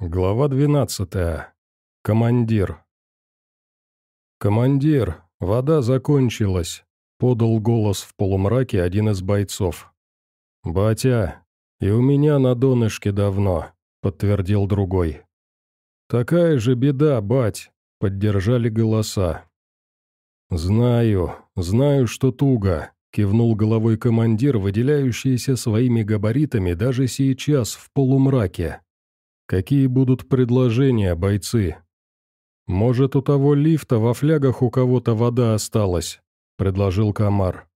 Глава 12. Командир. «Командир, вода закончилась», — подал голос в полумраке один из бойцов. «Батя, и у меня на донышке давно», — подтвердил другой. «Такая же беда, бать», — поддержали голоса. «Знаю, знаю, что туго», — кивнул головой командир, выделяющийся своими габаритами даже сейчас в полумраке. «Какие будут предложения, бойцы?» «Может, у того лифта во флягах у кого-то вода осталась?» — предложил Комар.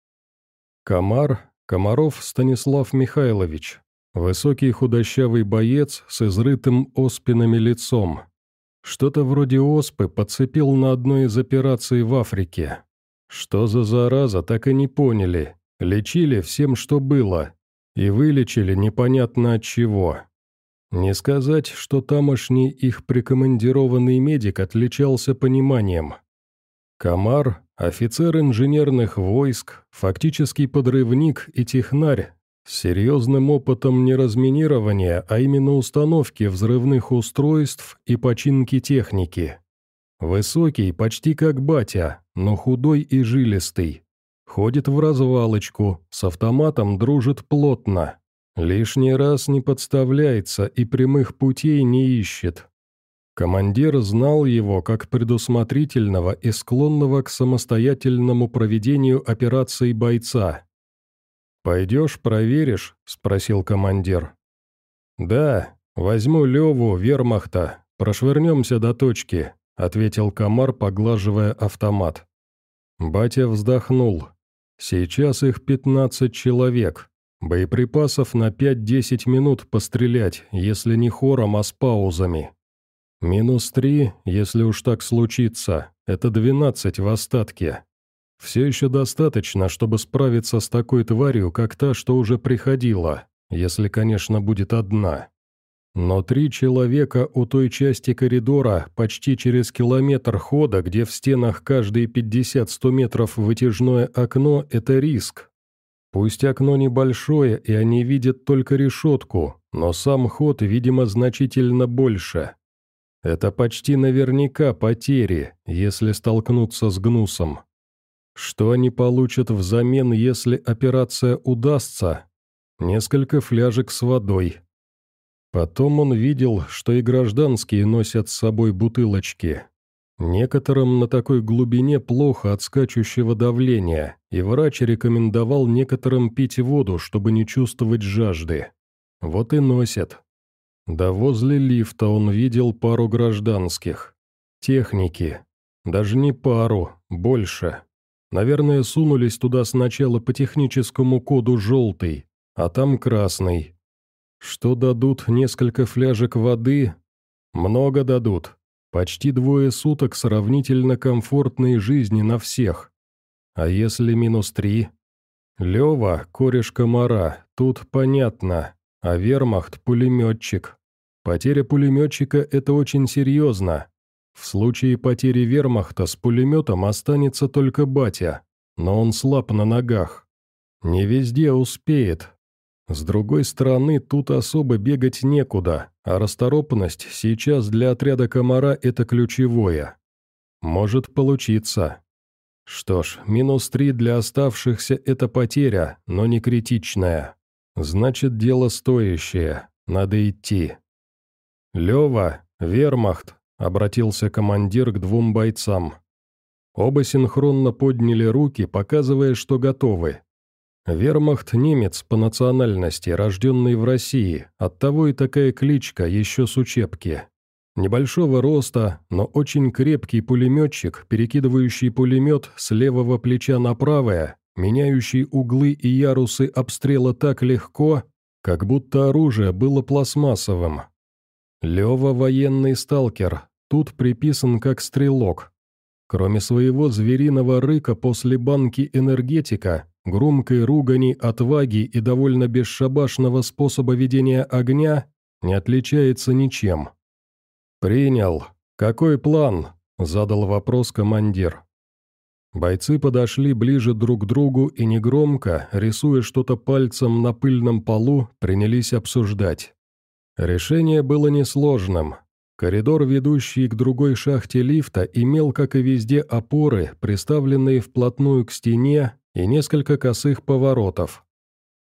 Комар, Комаров Станислав Михайлович, высокий худощавый боец с изрытым оспинами лицом. Что-то вроде оспы подцепил на одной из операций в Африке. Что за зараза, так и не поняли. Лечили всем, что было. И вылечили непонятно от чего. Не сказать, что тамошний их прикомандированный медик отличался пониманием. Комар, офицер инженерных войск, фактически подрывник и технарь, с серьезным опытом не разминирования, а именно установки взрывных устройств и починки техники. Высокий, почти как батя, но худой и жилистый. Ходит в развалочку, с автоматом дружит плотно. Лишний раз не подставляется и прямых путей не ищет. Командир знал его как предусмотрительного и склонного к самостоятельному проведению операций бойца. «Пойдешь, проверишь?» – спросил командир. «Да, возьму Леву, вермахта, прошвырнемся до точки», – ответил комар, поглаживая автомат. Батя вздохнул. «Сейчас их пятнадцать человек. Боеприпасов на 5-10 минут пострелять, если не хором, а с паузами. Минус 3, если уж так случится, это 12 в остатке. Все еще достаточно, чтобы справиться с такой тварью, как та, что уже приходила, если, конечно, будет одна. Но три человека у той части коридора, почти через километр хода, где в стенах каждые 50-100 метров вытяжное окно – это риск, Пусть окно небольшое, и они видят только решетку, но сам ход, видимо, значительно больше. Это почти наверняка потери, если столкнуться с гнусом. Что они получат взамен, если операция удастся? Несколько фляжек с водой. Потом он видел, что и гражданские носят с собой бутылочки. Некоторым на такой глубине плохо от скачущего давления, и врач рекомендовал некоторым пить воду, чтобы не чувствовать жажды. Вот и носят. Да возле лифта он видел пару гражданских. Техники. Даже не пару, больше. Наверное, сунулись туда сначала по техническому коду «желтый», а там «красный». Что дадут несколько фляжек воды? Много дадут. Почти двое суток сравнительно комфортной жизни на всех. А если минус три? Лева, кореш комара, тут понятно, а вермахт – пулеметчик. Потеря пулеметчика – это очень серьезно. В случае потери вермахта с пулеметом останется только батя, но он слаб на ногах. Не везде успеет, с другой стороны, тут особо бегать некуда, а расторопность сейчас для отряда комара – это ключевое. Может получиться. Что ж, минус три для оставшихся – это потеря, но не критичная. Значит, дело стоящее, надо идти. «Лева, вермахт», – обратился командир к двум бойцам. Оба синхронно подняли руки, показывая, что готовы. Вермахт немец по национальности, рожденный в России, оттого и такая кличка еще с учебки. Небольшого роста, но очень крепкий пулеметчик, перекидывающий пулемет с левого плеча на правое, меняющий углы и ярусы обстрела так легко, как будто оружие было пластмассовым. Лева военный сталкер, тут приписан как стрелок. Кроме своего звериного рыка после банки энергетика, громкой ругани, отваги и довольно бесшабашного способа ведения огня не отличается ничем. «Принял. Какой план?» – задал вопрос командир. Бойцы подошли ближе друг к другу и негромко, рисуя что-то пальцем на пыльном полу, принялись обсуждать. Решение было несложным. Коридор, ведущий к другой шахте лифта, имел, как и везде, опоры, приставленные вплотную к стене, и несколько косых поворотов.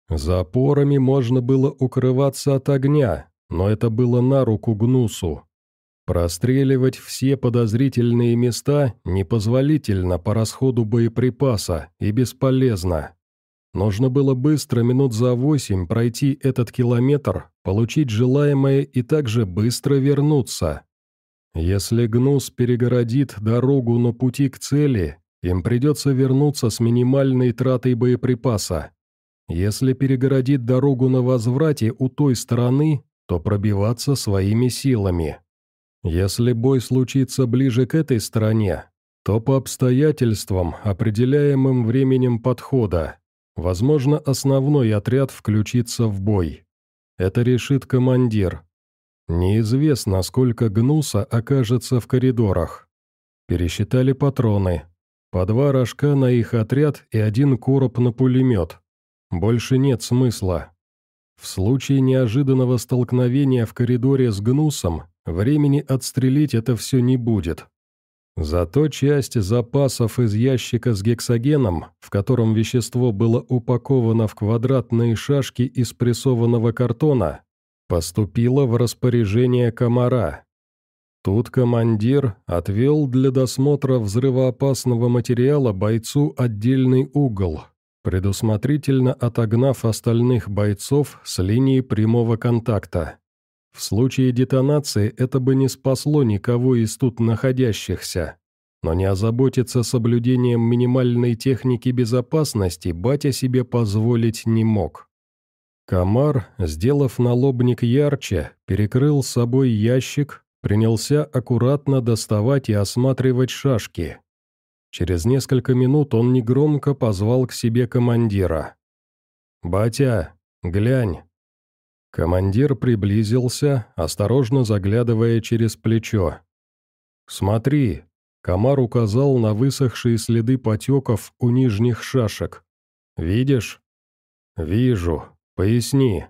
За опорами можно было укрываться от огня, но это было на руку Гнусу. Простреливать все подозрительные места непозволительно по расходу боеприпаса и бесполезно. Нужно было быстро, минут за восемь, пройти этот километр, получить желаемое и также быстро вернуться. Если Гнус перегородит дорогу на пути к цели, им придется вернуться с минимальной тратой боеприпаса. Если перегородит дорогу на возврате у той стороны, то пробиваться своими силами. Если бой случится ближе к этой стороне, то по обстоятельствам, определяемым временем подхода, возможно, основной отряд включится в бой. Это решит командир. Неизвестно, сколько гнуса окажется в коридорах. Пересчитали патроны. По два рожка на их отряд и один короб на пулемет. Больше нет смысла. В случае неожиданного столкновения в коридоре с гнусом, времени отстрелить это все не будет. Зато часть запасов из ящика с гексогеном, в котором вещество было упаковано в квадратные шашки из прессованного картона, поступило в распоряжение комара. Тут командир отвел для досмотра взрывоопасного материала бойцу отдельный угол, предусмотрительно отогнав остальных бойцов с линии прямого контакта. В случае детонации это бы не спасло никого из тут находящихся. Но не озаботиться соблюдением минимальной техники безопасности батя себе позволить не мог. Комар, сделав налобник ярче, перекрыл собой ящик, принялся аккуратно доставать и осматривать шашки. Через несколько минут он негромко позвал к себе командира. «Батя, глянь!» Командир приблизился, осторожно заглядывая через плечо. «Смотри!» Комар указал на высохшие следы потеков у нижних шашек. «Видишь?» «Вижу. Поясни».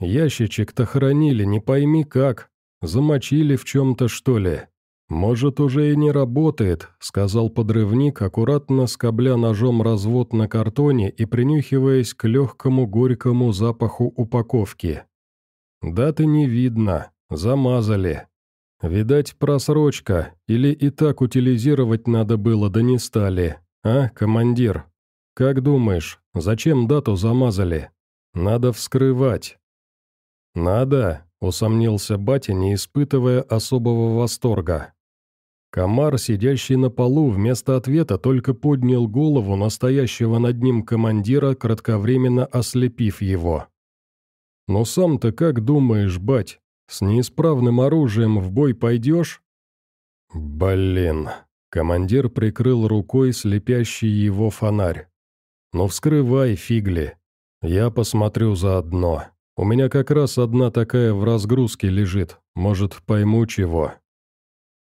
«Ящичек-то хранили, не пойми как. Замочили в чем-то, что ли?» «Может, уже и не работает», — сказал подрывник, аккуратно скобля ножом развод на картоне и принюхиваясь к легкому горькому запаху упаковки. «Даты не видно. Замазали. Видать, просрочка, или и так утилизировать надо было, да не стали. А, командир? Как думаешь, зачем дату замазали? Надо вскрывать». «Надо», — усомнился батя, не испытывая особого восторга. Комар, сидящий на полу, вместо ответа только поднял голову настоящего над ним командира, кратковременно ослепив его. «Ну сам-то как думаешь, бать, с неисправным оружием в бой пойдешь?» «Блин!» — командир прикрыл рукой слепящий его фонарь. «Ну вскрывай, фигли. Я посмотрю заодно. У меня как раз одна такая в разгрузке лежит, может, пойму чего».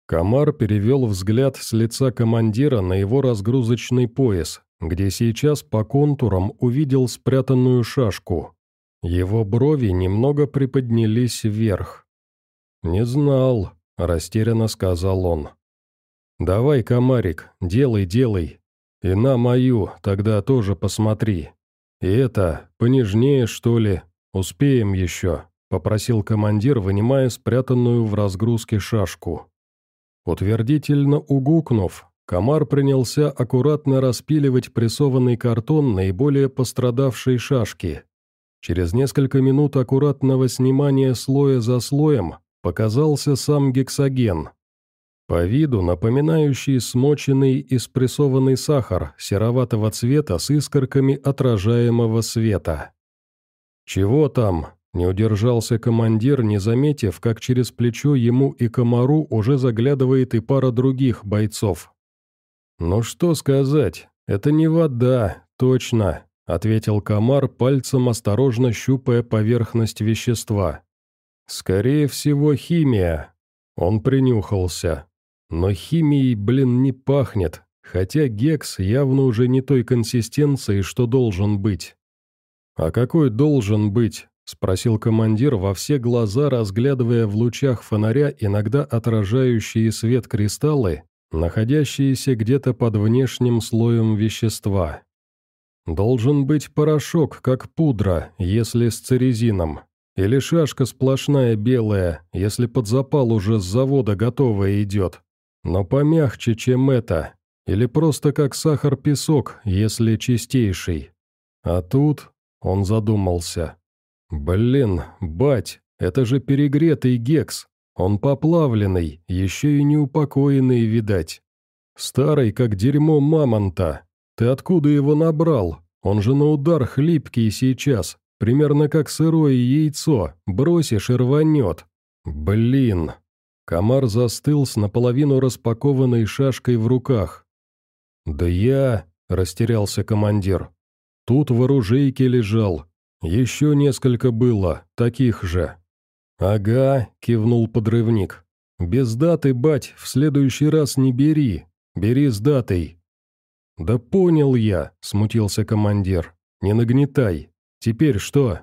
Комар перевел взгляд с лица командира на его разгрузочный пояс, где сейчас по контурам увидел спрятанную шашку. Его брови немного приподнялись вверх. «Не знал», – растерянно сказал он. «Давай, комарик, делай, делай. И на мою, тогда тоже посмотри. И это, понежнее, что ли, успеем еще», – попросил командир, вынимая спрятанную в разгрузке шашку. Утвердительно угукнув, комар принялся аккуратно распиливать прессованный картон наиболее пострадавшей шашки. Через несколько минут аккуратного снимания слоя за слоем показался сам гексоген. По виду напоминающий смоченный и спрессованный сахар сероватого цвета с искорками отражаемого света. «Чего там?» Не удержался командир, не заметив, как через плечо ему и комару уже заглядывает и пара других бойцов. «Ну что сказать, это не вода, точно», — ответил комар, пальцем осторожно щупая поверхность вещества. «Скорее всего, химия». Он принюхался. Но химией, блин, не пахнет, хотя гекс явно уже не той консистенции, что должен быть. А какой должен быть? — спросил командир во все глаза, разглядывая в лучах фонаря иногда отражающие свет кристаллы, находящиеся где-то под внешним слоем вещества. «Должен быть порошок, как пудра, если с церезином, или шашка сплошная белая, если под запал уже с завода готовая идет, но помягче, чем это, или просто как сахар-песок, если чистейший. А тут...» — он задумался. «Блин, бать, это же перегретый гекс. Он поплавленный, еще и неупокоенный, видать. Старый, как дерьмо мамонта. Ты откуда его набрал? Он же на удар хлипкий сейчас, примерно как сырое яйцо, бросишь и рванет. Блин!» Комар застыл с наполовину распакованной шашкой в руках. «Да я...» — растерялся командир. «Тут в оружейке лежал, «Еще несколько было, таких же». «Ага», — кивнул подрывник. «Без даты, бать, в следующий раз не бери. Бери с датой». «Да понял я», — смутился командир. «Не нагнетай. Теперь что?»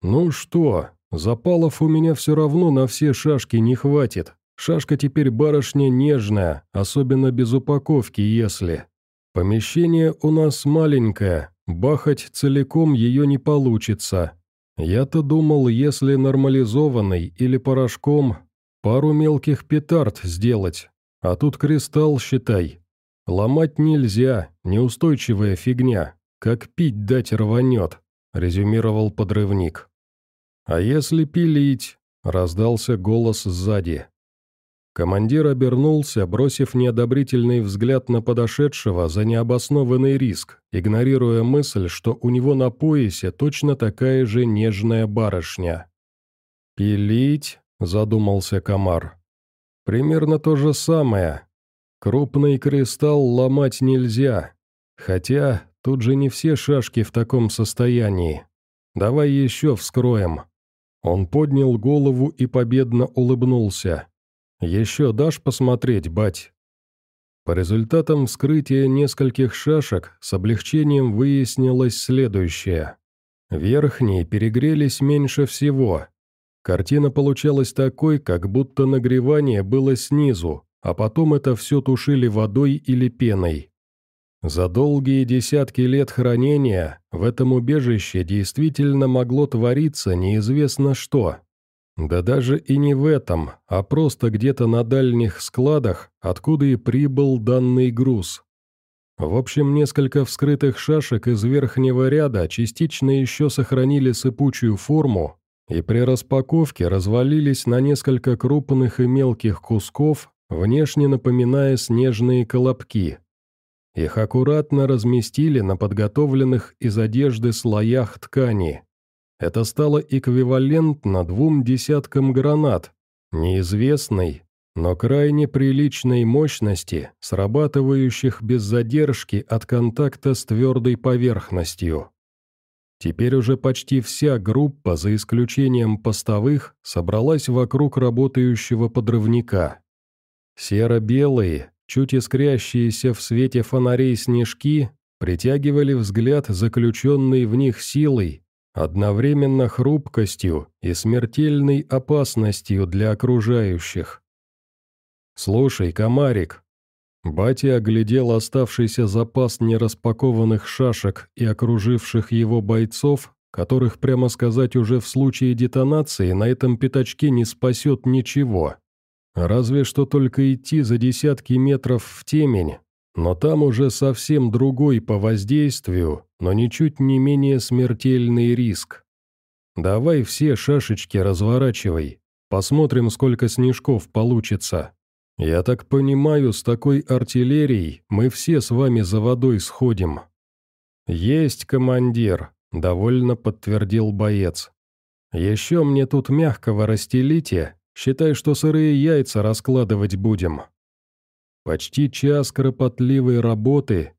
«Ну что, запалов у меня все равно на все шашки не хватит. Шашка теперь барышня нежная, особенно без упаковки, если. Помещение у нас маленькое, Бахать целиком ее не получится. Я-то думал, если нормализованный или порошком, пару мелких петард сделать. А тут кристалл, считай. Ломать нельзя, неустойчивая фигня. Как пить дать рванет, резюмировал подрывник. А если пилить? Раздался голос сзади. Командир обернулся, бросив неодобрительный взгляд на подошедшего за необоснованный риск, игнорируя мысль, что у него на поясе точно такая же нежная барышня. «Пилить?» – задумался комар. «Примерно то же самое. Крупный кристалл ломать нельзя. Хотя тут же не все шашки в таком состоянии. Давай еще вскроем». Он поднял голову и победно улыбнулся. «Еще дашь посмотреть, бать?» По результатам вскрытия нескольких шашек с облегчением выяснилось следующее. Верхние перегрелись меньше всего. Картина получалась такой, как будто нагревание было снизу, а потом это все тушили водой или пеной. За долгие десятки лет хранения в этом убежище действительно могло твориться неизвестно что. Да даже и не в этом, а просто где-то на дальних складах, откуда и прибыл данный груз. В общем, несколько вскрытых шашек из верхнего ряда частично еще сохранили сыпучую форму и при распаковке развалились на несколько крупных и мелких кусков, внешне напоминая снежные колобки. Их аккуратно разместили на подготовленных из одежды слоях ткани. Это стало эквивалентно двум десяткам гранат, неизвестной, но крайне приличной мощности, срабатывающих без задержки от контакта с твердой поверхностью. Теперь уже почти вся группа, за исключением постовых, собралась вокруг работающего подрывника. Серо-белые, чуть искрящиеся в свете фонарей снежки, притягивали взгляд заключенной в них силой одновременно хрупкостью и смертельной опасностью для окружающих. «Слушай, комарик!» Батя оглядел оставшийся запас нераспакованных шашек и окруживших его бойцов, которых, прямо сказать, уже в случае детонации на этом пятачке не спасет ничего. Разве что только идти за десятки метров в темень, но там уже совсем другой по воздействию, но ничуть не менее смертельный риск. Давай все шашечки разворачивай, посмотрим, сколько снежков получится. Я так понимаю, с такой артиллерией мы все с вами за водой сходим. Есть, командир, довольно подтвердил боец. Еще мне тут мягкого расстелите, считай, что сырые яйца раскладывать будем. Почти час кропотливой работы,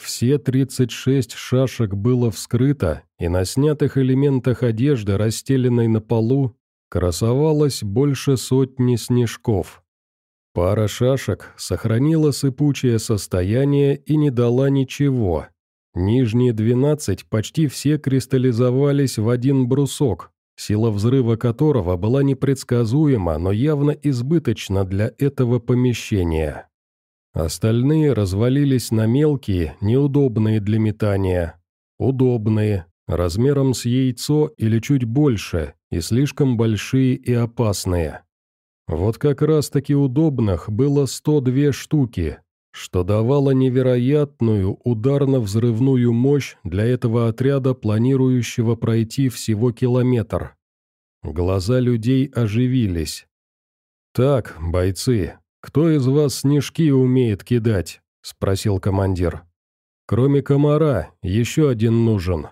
все 36 шашек было вскрыто, и на снятых элементах одежды, расстеленной на полу, красовалось больше сотни снежков. Пара шашек сохранила сыпучее состояние и не дала ничего. Нижние двенадцать почти все кристаллизовались в один брусок, сила взрыва которого была непредсказуема, но явно избыточна для этого помещения. Остальные развалились на мелкие, неудобные для метания, удобные, размером с яйцо или чуть больше, и слишком большие и опасные. Вот как раз-таки удобных было 102 штуки, что давало невероятную ударно-взрывную мощь для этого отряда, планирующего пройти всего километр. Глаза людей оживились. «Так, бойцы, кто из вас снежки умеет кидать?» – спросил командир. «Кроме комара, еще один нужен».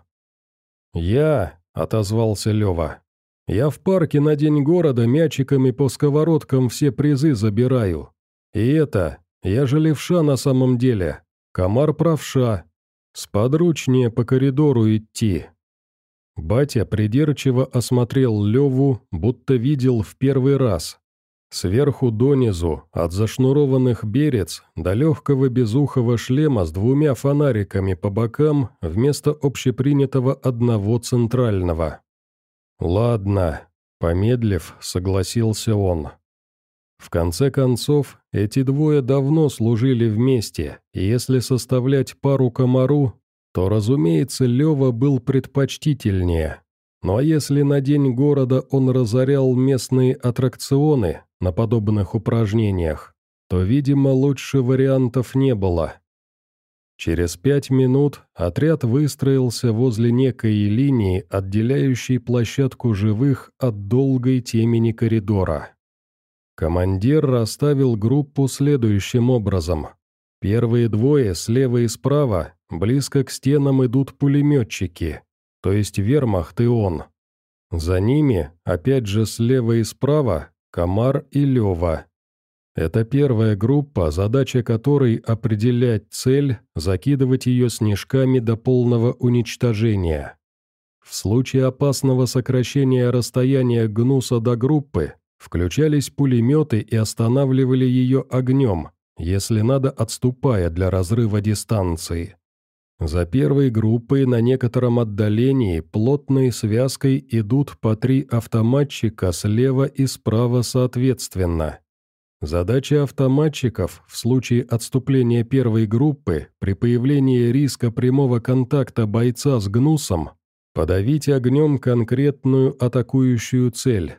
«Я», – отозвался Лева. «Я в парке на День города мячиками по сковородкам все призы забираю. И это, я же левша на самом деле. Комар правша. Сподручнее по коридору идти». Батя придирчиво осмотрел Леву, будто видел в первый раз. Сверху донизу, от зашнурованных берец до легкого безухого шлема с двумя фонариками по бокам вместо общепринятого одного центрального. «Ладно», — помедлив, согласился он. В конце концов, эти двое давно служили вместе, и если составлять пару комару, то, разумеется, Лева был предпочтительнее. Ну а если на день города он разорял местные аттракционы на подобных упражнениях, то, видимо, лучше вариантов не было. Через пять минут отряд выстроился возле некой линии, отделяющей площадку живых от долгой темени коридора. Командир расставил группу следующим образом. Первые двое, слева и справа, близко к стенам идут пулеметчики, то есть вермахт и он. За ними, опять же слева и справа, Комар и Лева. Это первая группа, задача которой определять цель, закидывать ее снежками до полного уничтожения. В случае опасного сокращения расстояния гнуса до группы, Включались пулеметы и останавливали ее огнем, если надо отступая для разрыва дистанции. За первой группой на некотором отдалении плотной связкой идут по три автоматчика слева и справа соответственно. Задача автоматчиков в случае отступления первой группы при появлении риска прямого контакта бойца с гнусом подавить огнем конкретную атакующую цель,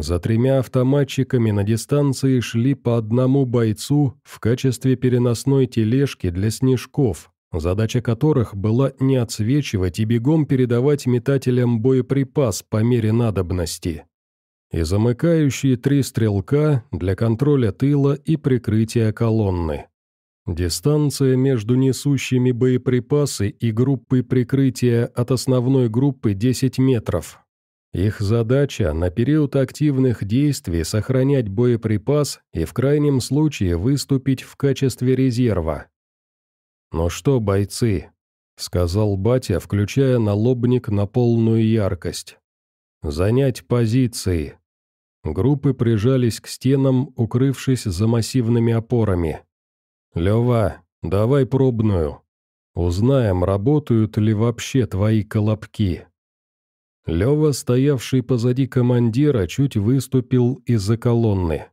за тремя автоматчиками на дистанции шли по одному бойцу в качестве переносной тележки для снежков, задача которых была не отсвечивать и бегом передавать метателям боеприпас по мере надобности. И замыкающие три стрелка для контроля тыла и прикрытия колонны. Дистанция между несущими боеприпасы и группой прикрытия от основной группы 10 метров, их задача на период активных действий сохранять боеприпас и в крайнем случае выступить в качестве резерва. «Ну что, бойцы?» — сказал батя, включая налобник на полную яркость. «Занять позиции». Группы прижались к стенам, укрывшись за массивными опорами. «Лёва, давай пробную. Узнаем, работают ли вообще твои колобки». Лева, стоявший позади командира, чуть выступил из-за колонны.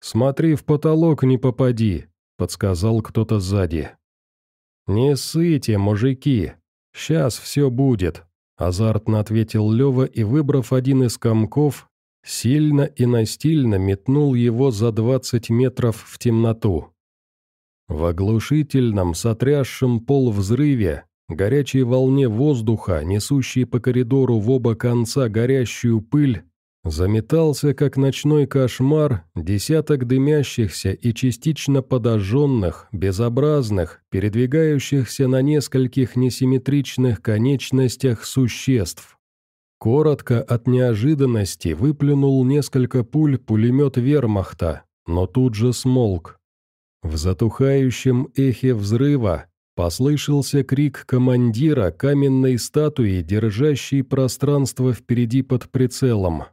«Смотри, в потолок не попади», — подсказал кто-то сзади. «Не ссыте, мужики, сейчас все будет», — азартно ответил Лева и, выбрав один из комков, сильно и настильно метнул его за двадцать метров в темноту. В оглушительном, сотрясшем пол взрыве горячей волне воздуха, несущей по коридору в оба конца горящую пыль, заметался, как ночной кошмар, десяток дымящихся и частично подожженных, безобразных, передвигающихся на нескольких несимметричных конечностях существ. Коротко от неожиданности выплюнул несколько пуль пулемет вермахта, но тут же смолк. В затухающем эхе взрыва Послышался крик командира каменной статуи, держащей пространство впереди под прицелом.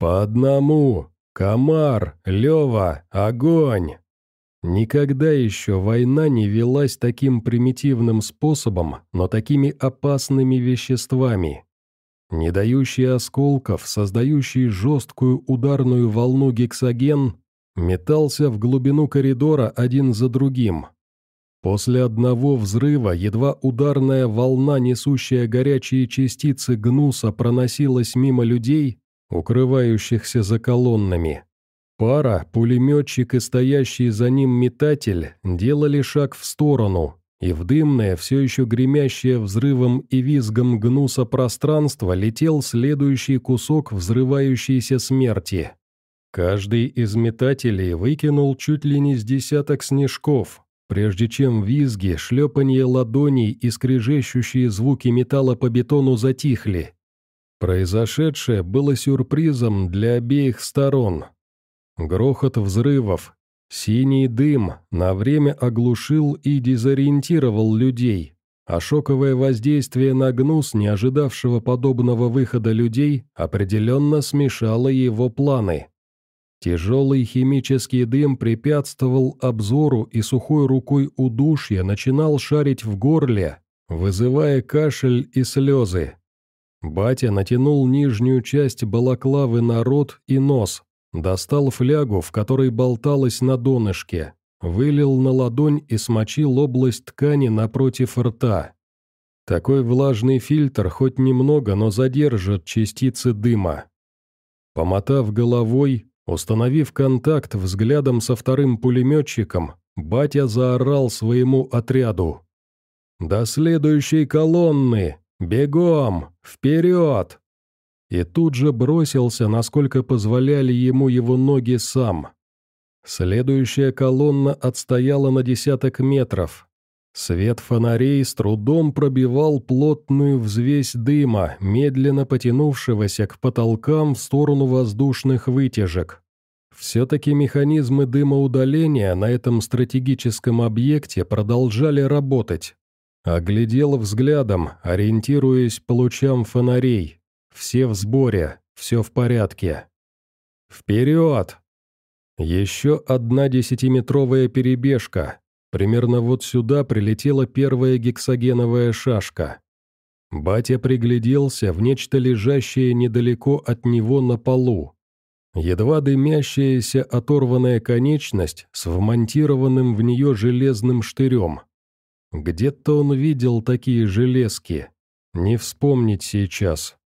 «По одному! Комар! Лева! Огонь!» Никогда еще война не велась таким примитивным способом, но такими опасными веществами. Не дающий осколков, создающий жесткую ударную волну гексоген, метался в глубину коридора один за другим. После одного взрыва едва ударная волна, несущая горячие частицы гнуса, проносилась мимо людей, укрывающихся за колоннами. Пара, пулеметчик и стоящий за ним метатель делали шаг в сторону, и в дымное, все еще гремящее взрывом и визгом гнуса пространство летел следующий кусок взрывающейся смерти. Каждый из метателей выкинул чуть ли не с десяток снежков, прежде чем визги, шлепанье ладоней и скрежещущие звуки металла по бетону затихли. Произошедшее было сюрпризом для обеих сторон. Грохот взрывов, синий дым на время оглушил и дезориентировал людей, а шоковое воздействие на гнус, не ожидавшего подобного выхода людей, определенно смешало его планы. Тяжелый химический дым препятствовал обзору и сухой рукой удушья начинал шарить в горле, вызывая кашель и слезы. Батя натянул нижнюю часть балаклавы на рот и нос, Достал флягу, в которой болталась на донышке, вылил на ладонь и смочил область ткани напротив рта. Такой влажный фильтр хоть немного, но задержит частицы дыма. Помотав головой, установив контакт взглядом со вторым пулеметчиком, батя заорал своему отряду. «До следующей колонны! Бегом! Вперед!» и тут же бросился, насколько позволяли ему его ноги сам. Следующая колонна отстояла на десяток метров. Свет фонарей с трудом пробивал плотную взвесь дыма, медленно потянувшегося к потолкам в сторону воздушных вытяжек. Все-таки механизмы дымоудаления на этом стратегическом объекте продолжали работать. Оглядел взглядом, ориентируясь по лучам фонарей. Все в сборе, все в порядке. Вперед! Еще одна десятиметровая перебежка. Примерно вот сюда прилетела первая гексогеновая шашка. Батя пригляделся в нечто лежащее недалеко от него на полу. Едва дымящаяся оторванная конечность с вмонтированным в нее железным штырем. Где-то он видел такие железки. Не вспомнить сейчас.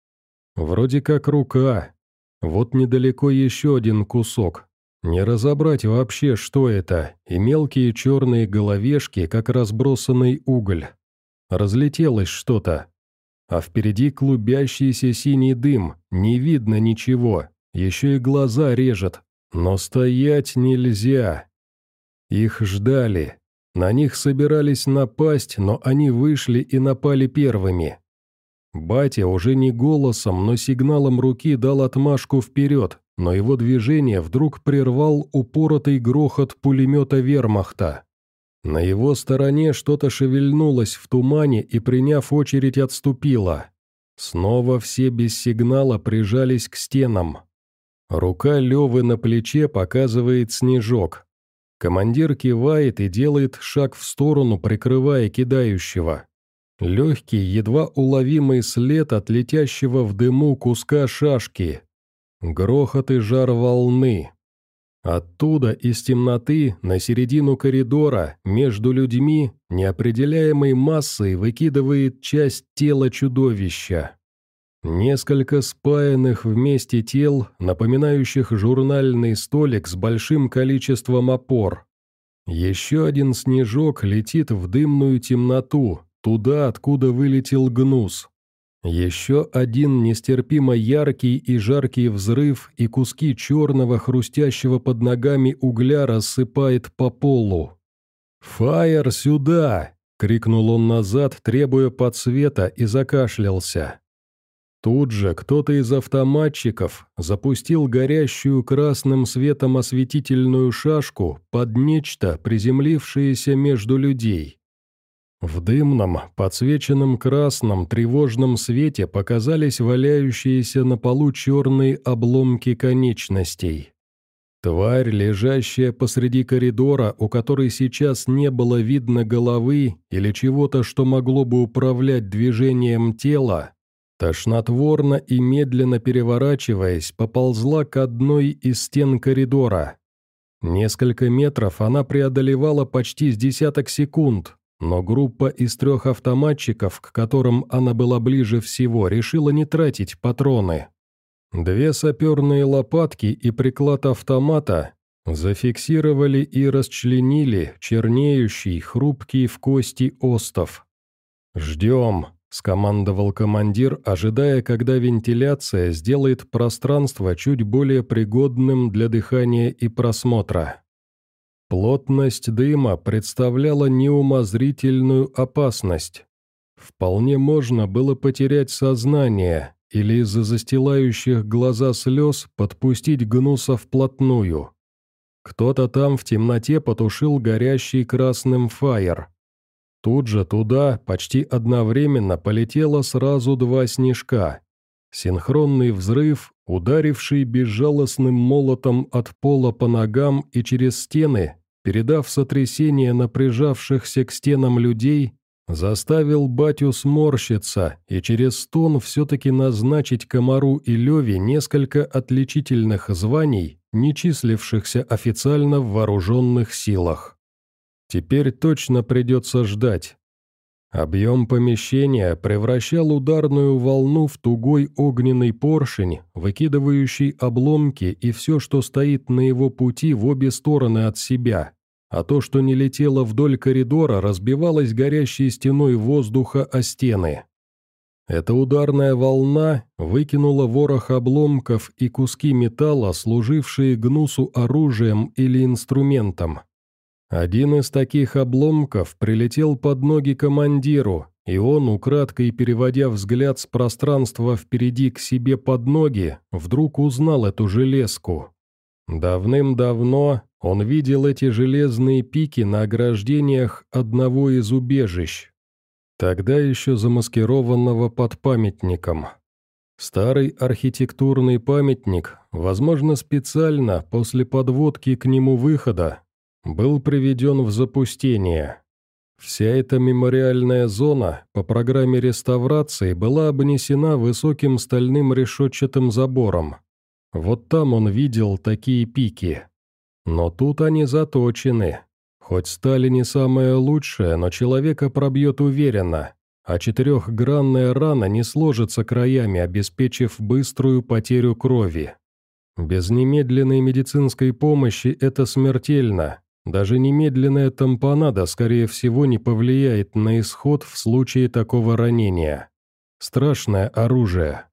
Вроде как рука. Вот недалеко еще один кусок. Не разобрать вообще, что это, и мелкие черные головешки, как разбросанный уголь. Разлетелось что-то. А впереди клубящийся синий дым, не видно ничего, еще и глаза режет. Но стоять нельзя. Их ждали. На них собирались напасть, но они вышли и напали первыми. Батя уже не голосом, но сигналом руки дал отмашку вперед, но его движение вдруг прервал упоротый грохот пулемета вермахта. На его стороне что-то шевельнулось в тумане и, приняв очередь, отступило. Снова все без сигнала прижались к стенам. Рука Левы на плече показывает снежок. Командир кивает и делает шаг в сторону, прикрывая кидающего. Легкий, едва уловимый след от летящего в дыму куска шашки. Грохот и жар волны. Оттуда, из темноты, на середину коридора, между людьми, неопределяемой массой выкидывает часть тела чудовища. Несколько спаянных вместе тел, напоминающих журнальный столик с большим количеством опор. Еще один снежок летит в дымную темноту, Туда, откуда вылетел гнус. Еще один нестерпимо яркий и жаркий взрыв, и куски черного, хрустящего под ногами угля рассыпает по полу. «Фаер, сюда!» — крикнул он назад, требуя подсвета, и закашлялся. Тут же кто-то из автоматчиков запустил горящую красным светом осветительную шашку под нечто, приземлившееся между людей. В дымном, подсвеченном красном, тревожном свете показались валяющиеся на полу черные обломки конечностей. Тварь, лежащая посреди коридора, у которой сейчас не было видно головы или чего-то, что могло бы управлять движением тела, тошнотворно и медленно переворачиваясь, поползла к одной из стен коридора. Несколько метров она преодолевала почти с десяток секунд, но группа из трех автоматчиков, к которым она была ближе всего, решила не тратить патроны. Две саперные лопатки и приклад автомата зафиксировали и расчленили чернеющий, хрупкий в кости остов. «Ждем», — скомандовал командир, ожидая, когда вентиляция сделает пространство чуть более пригодным для дыхания и просмотра. Плотность дыма представляла неумозрительную опасность. Вполне можно было потерять сознание, или из-за застилающих глаза слез подпустить гнуса вплотную. Кто-то там в темноте потушил горящий красным фаер. Тут же туда почти одновременно полетело сразу два снежка. Синхронный взрыв, ударивший безжалостным молотом от пола по ногам и через стены, передав сотрясение напряжавшихся к стенам людей, Заставил батю сморщиться и через стон все-таки назначить Комару и Леве несколько отличительных званий, не числившихся официально в вооруженных силах. Теперь точно придется ждать. Объем помещения превращал ударную волну в тугой огненный поршень, выкидывающий обломки и все, что стоит на его пути в обе стороны от себя а то, что не летело вдоль коридора, разбивалось горящей стеной воздуха о стены. Эта ударная волна выкинула ворох обломков и куски металла, служившие гнусу оружием или инструментом. Один из таких обломков прилетел под ноги командиру, и он, украдкой переводя взгляд с пространства впереди к себе под ноги, вдруг узнал эту железку. Давным-давно он видел эти железные пики на ограждениях одного из убежищ, тогда еще замаскированного под памятником. Старый архитектурный памятник, возможно, специально после подводки к нему выхода, был приведен в запустение. Вся эта мемориальная зона по программе реставрации была обнесена высоким стальным решетчатым забором. Вот там он видел такие пики. Но тут они заточены. Хоть стали не самое лучшее, но человека пробьет уверенно, а четырехгранная рана не сложится краями, обеспечив быструю потерю крови. Без немедленной медицинской помощи это смертельно. Даже немедленная тампонада, скорее всего, не повлияет на исход в случае такого ранения. Страшное оружие.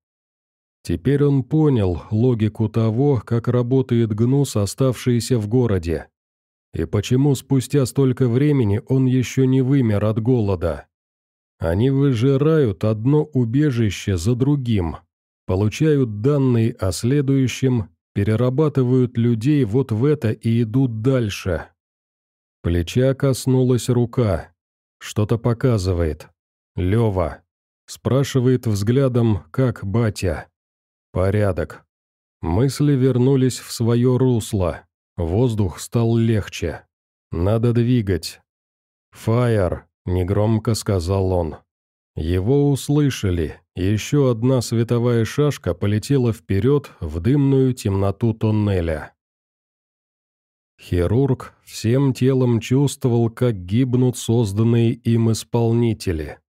Теперь он понял логику того, как работает гнус, оставшийся в городе. И почему спустя столько времени он еще не вымер от голода. Они выжирают одно убежище за другим, получают данные о следующем, перерабатывают людей вот в это и идут дальше. Плеча коснулась рука. Что-то показывает. Лева. Спрашивает взглядом, как батя. Порядок. Мысли вернулись в свое русло. Воздух стал легче. Надо двигать. «Фаер», — негромко сказал он. Его услышали. Еще одна световая шашка полетела вперед в дымную темноту тоннеля. Хирург всем телом чувствовал, как гибнут созданные им исполнители.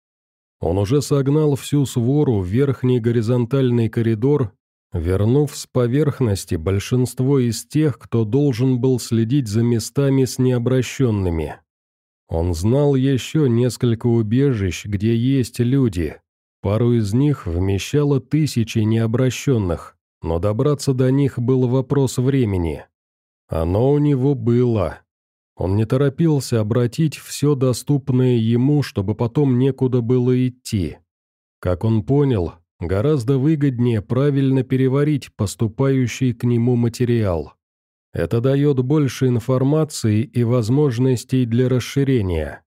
Он уже согнал всю свору в верхний горизонтальный коридор, вернув с поверхности большинство из тех, кто должен был следить за местами с необращенными. Он знал еще несколько убежищ, где есть люди. Пару из них вмещало тысячи необращенных, но добраться до них был вопрос времени. Оно у него было. Он не торопился обратить все доступное ему, чтобы потом некуда было идти. Как он понял, гораздо выгоднее правильно переварить поступающий к нему материал. Это дает больше информации и возможностей для расширения.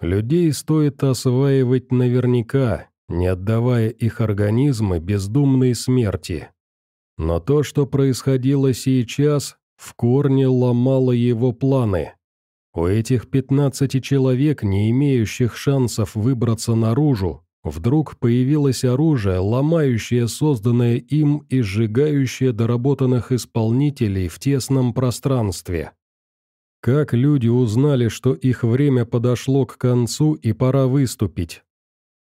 Людей стоит осваивать наверняка, не отдавая их организмы бездумной смерти. Но то, что происходило сейчас, в корне ломало его планы. У этих пятнадцати человек, не имеющих шансов выбраться наружу, вдруг появилось оружие, ломающее созданное им и сжигающее доработанных исполнителей в тесном пространстве. Как люди узнали, что их время подошло к концу и пора выступить?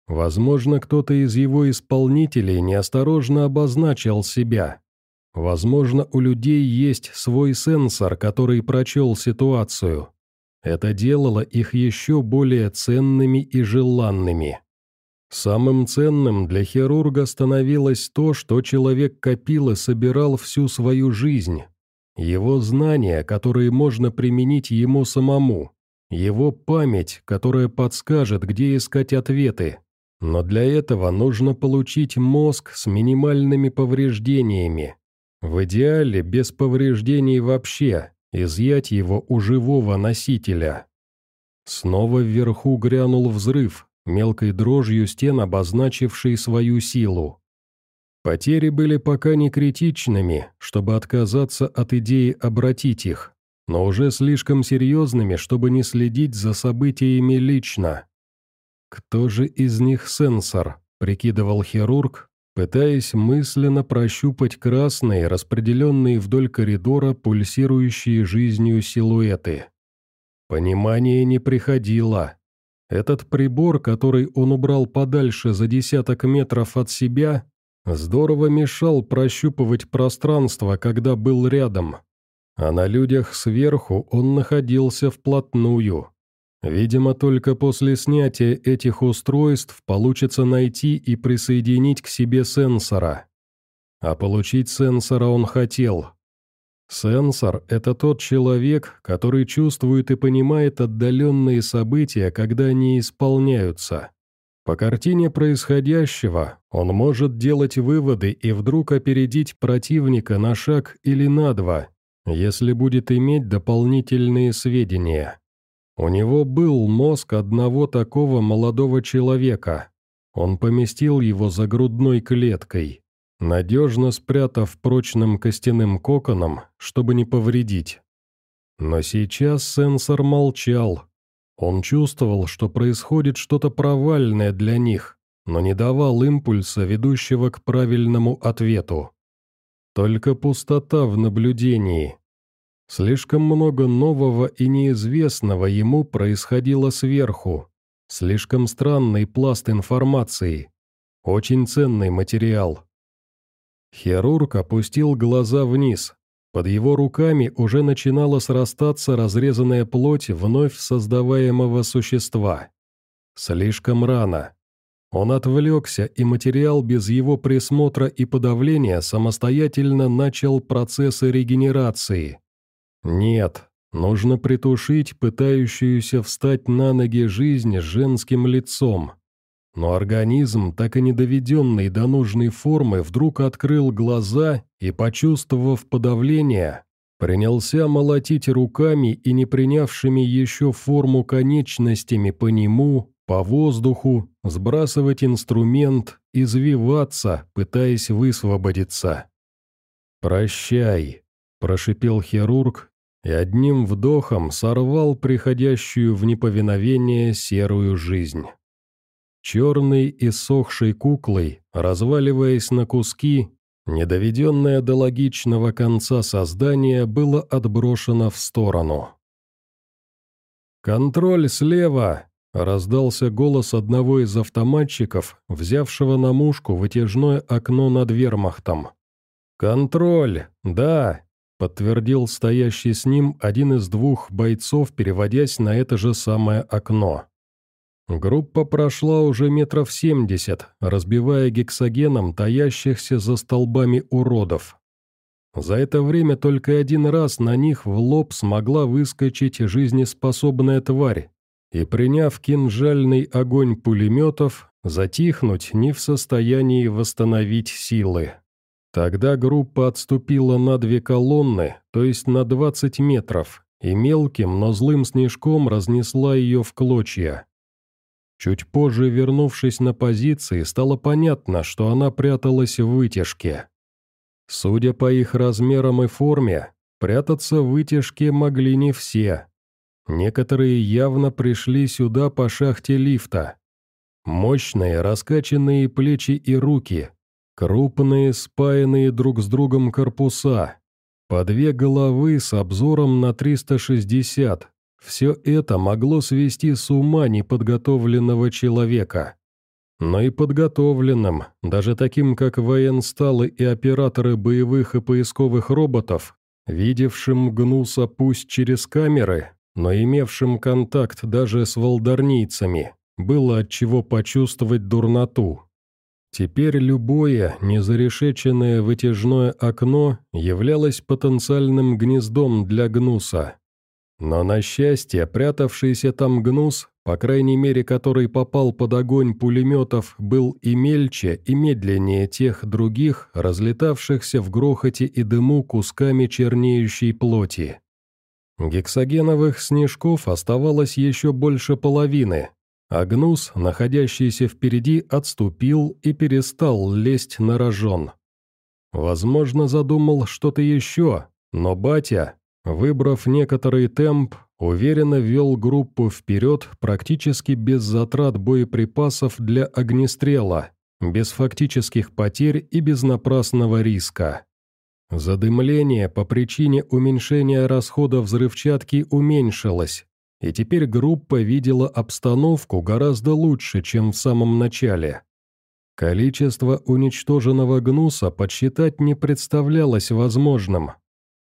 Возможно, кто-то из его исполнителей неосторожно обозначил себя. Возможно, у людей есть свой сенсор, который прочел ситуацию. Это делало их еще более ценными и желанными. Самым ценным для хирурга становилось то, что человек копил и собирал всю свою жизнь. Его знания, которые можно применить ему самому. Его память, которая подскажет, где искать ответы. Но для этого нужно получить мозг с минимальными повреждениями. В идеале без повреждений вообще, изъять его у живого носителя. Снова вверху грянул взрыв, мелкой дрожью стен обозначивший свою силу. Потери были пока не критичными, чтобы отказаться от идеи обратить их, но уже слишком серьезными, чтобы не следить за событиями лично. «Кто же из них сенсор?» – прикидывал хирург, пытаясь мысленно прощупать красные, распределенные вдоль коридора, пульсирующие жизнью силуэты. Понимание не приходило. Этот прибор, который он убрал подальше за десяток метров от себя, здорово мешал прощупывать пространство, когда был рядом. А на людях сверху он находился вплотную. Видимо, только после снятия этих устройств получится найти и присоединить к себе сенсора. А получить сенсора он хотел. Сенсор – это тот человек, который чувствует и понимает отдаленные события, когда они исполняются. По картине происходящего он может делать выводы и вдруг опередить противника на шаг или на два, если будет иметь дополнительные сведения. У него был мозг одного такого молодого человека. Он поместил его за грудной клеткой, надежно спрятав прочным костяным коконом, чтобы не повредить. Но сейчас сенсор молчал. Он чувствовал, что происходит что-то провальное для них, но не давал импульса, ведущего к правильному ответу. Только пустота в наблюдении, Слишком много нового и неизвестного ему происходило сверху. Слишком странный пласт информации. Очень ценный материал. Хирург опустил глаза вниз. Под его руками уже начинала срастаться разрезанная плоть вновь создаваемого существа. Слишком рано. Он отвлекся, и материал без его присмотра и подавления самостоятельно начал процессы регенерации. Нет, нужно притушить пытающуюся встать на ноги жизнь женским лицом. Но организм, так и не доведенный до нужной формы, вдруг открыл глаза и, почувствовав подавление, принялся молотить руками и не принявшими еще форму конечностями по нему, по воздуху, сбрасывать инструмент, извиваться, пытаясь высвободиться. «Прощай», – прошипел хирург, и одним вдохом сорвал приходящую в неповиновение серую жизнь. Черной и сохшей куклой, разваливаясь на куски, недоведенное до логичного конца создание было отброшено в сторону. «Контроль слева!» — раздался голос одного из автоматчиков, взявшего на мушку вытяжное окно над вермахтом. «Контроль! Да! Подтвердил стоящий с ним один из двух бойцов, переводясь на это же самое окно. Группа прошла уже метров семьдесят, разбивая гексогеном таящихся за столбами уродов. За это время только один раз на них в лоб смогла выскочить жизнеспособная тварь, и, приняв кинжальный огонь пулеметов, затихнуть не в состоянии восстановить силы. Тогда группа отступила на две колонны, то есть на 20 метров, и мелким, но злым снежком разнесла ее в клочья. Чуть позже, вернувшись на позиции, стало понятно, что она пряталась в вытяжке. Судя по их размерам и форме, Прятаться в вытяжке могли не все. Некоторые явно пришли сюда по шахте лифта. Мощные раскачанные плечи и руки, крупные спаянные друг с другом корпуса, по две головы с обзором на 360. Все это могло свести с ума неподготовленного человека. Но и подготовленным, даже таким как военсталы и операторы боевых и поисковых роботов, видевшим гнуса пусть через камеры, но имевшим контакт даже с волдарнийцами, было от чего почувствовать дурноту. Теперь любое незарешеченное вытяжное окно являлось потенциальным гнездом для гнуса. Но на счастье, прятавшийся там гнус, по крайней мере который попал под огонь пулеметов, был и мельче, и медленнее тех других, разлетавшихся в грохоте и дыму кусками чернеющей плоти. Гексогеновых снежков оставалось еще больше половины, а гнус, находящийся впереди, отступил и перестал лезть на рожон. Возможно, задумал что-то еще, но батя, выбрав некоторый темп, уверенно вел группу вперед практически без затрат боеприпасов для огнестрела, без фактических потерь и без напрасного риска. Задымление по причине уменьшения расхода взрывчатки уменьшилось, и теперь группа видела обстановку гораздо лучше, чем в самом начале. Количество уничтоженного гнуса подсчитать не представлялось возможным.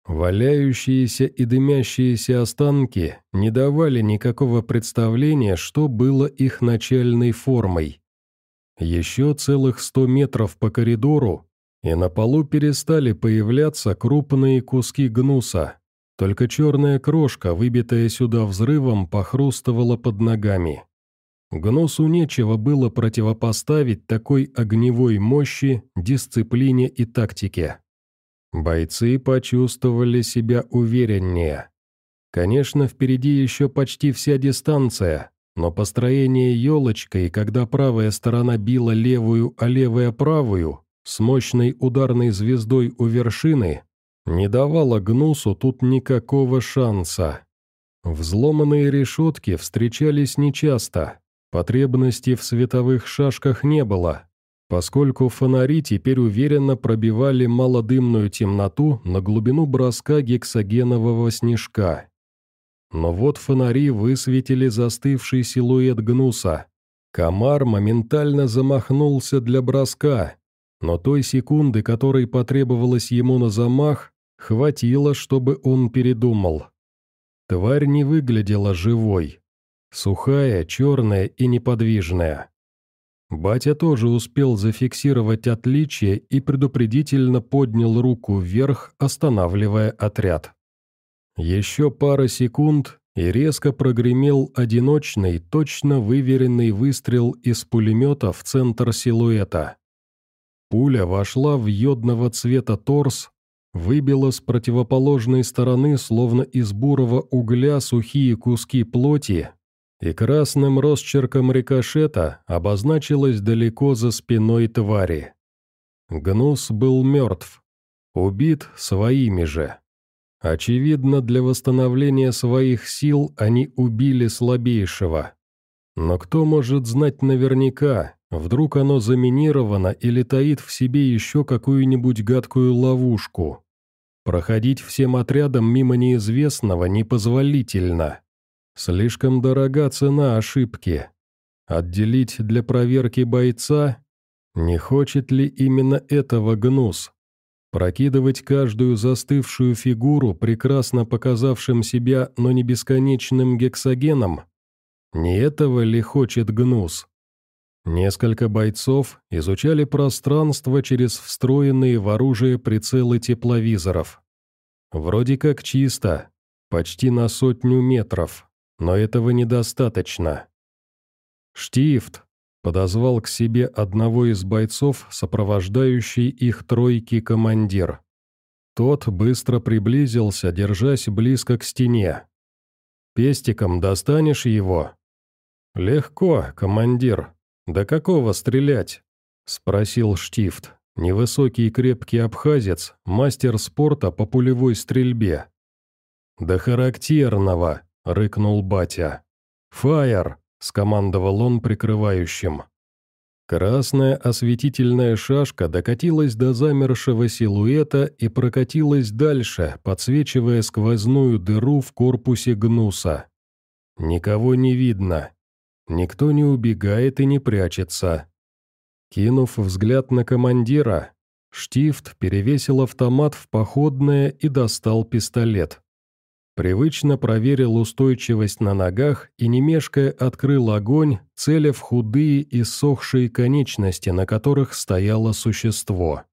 Валяющиеся и дымящиеся останки не давали никакого представления, что было их начальной формой. Еще целых сто метров по коридору, и на полу перестали появляться крупные куски гнуса. Только черная крошка, выбитая сюда взрывом, похрустывала под ногами. Гнусу нечего было противопоставить такой огневой мощи, дисциплине и тактике. Бойцы почувствовали себя увереннее. Конечно, впереди еще почти вся дистанция, но построение елочкой, когда правая сторона била левую, а левая правую, с мощной ударной звездой у вершины, не давало Гнусу тут никакого шанса. Взломанные решетки встречались нечасто, потребности в световых шашках не было, поскольку фонари теперь уверенно пробивали малодымную темноту на глубину броска гексогенового снежка. Но вот фонари высветили застывший силуэт гнуса. Комар моментально замахнулся для броска, но той секунды, которой потребовалось ему на замах, Хватило, чтобы он передумал. Тварь не выглядела живой. Сухая, черная и неподвижная. Батя тоже успел зафиксировать отличие и предупредительно поднял руку вверх, останавливая отряд. Еще пара секунд, и резко прогремел одиночный, точно выверенный выстрел из пулемета в центр силуэта. Пуля вошла в йодного цвета торс, выбило с противоположной стороны, словно из бурого угля, сухие куски плоти, и красным росчерком рикошета обозначилось далеко за спиной твари. Гнус был мертв, убит своими же. Очевидно, для восстановления своих сил они убили слабейшего. Но кто может знать наверняка, вдруг оно заминировано или таит в себе еще какую-нибудь гадкую ловушку? Проходить всем отрядом мимо неизвестного непозволительно. Слишком дорога цена ошибки. Отделить для проверки бойца? Не хочет ли именно этого гнус? Прокидывать каждую застывшую фигуру, прекрасно показавшим себя, но не бесконечным гексогеном? Не этого ли хочет гнус? Несколько бойцов изучали пространство через встроенные в оружие прицелы тепловизоров. Вроде как чисто, почти на сотню метров, но этого недостаточно. «Штифт!» — подозвал к себе одного из бойцов, сопровождающий их тройки командир. Тот быстро приблизился, держась близко к стене. «Пестиком достанешь его?» «Легко, командир», «Да какого стрелять?» — спросил Штифт. Невысокий крепкий абхазец, мастер спорта по пулевой стрельбе. «Да характерного!» — рыкнул батя. «Фаер!» — скомандовал он прикрывающим. Красная осветительная шашка докатилась до замершего силуэта и прокатилась дальше, подсвечивая сквозную дыру в корпусе гнуса. Никого не видно. Никто не убегает и не прячется. Кинув взгляд на командира, Штифт перевесил автомат в походное и достал пистолет. Привычно проверил устойчивость на ногах и, не мешкая, открыл огонь, целя в худые и сохшие конечности, на которых стояло существо.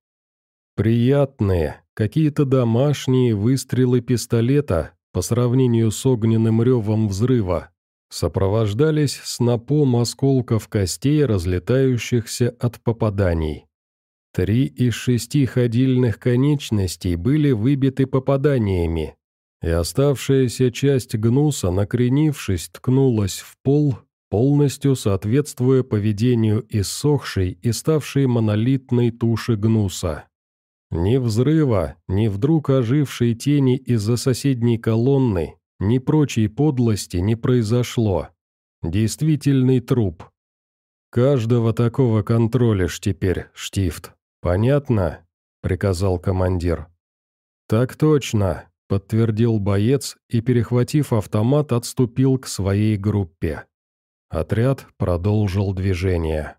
Приятные, какие-то домашние выстрелы пистолета по сравнению с огненным ревом взрыва сопровождались снопом осколков костей, разлетающихся от попаданий. Три из шести ходильных конечностей были выбиты попаданиями, и оставшаяся часть гнуса, накренившись, ткнулась в пол, полностью соответствуя поведению иссохшей и ставшей монолитной туши гнуса. Ни взрыва, ни вдруг ожившей тени из-за соседней колонны, ни прочей подлости не произошло. Действительный труп. Каждого такого контролишь теперь, Штифт. Понятно? Приказал командир. Так точно, подтвердил боец и, перехватив автомат, отступил к своей группе. Отряд продолжил движение.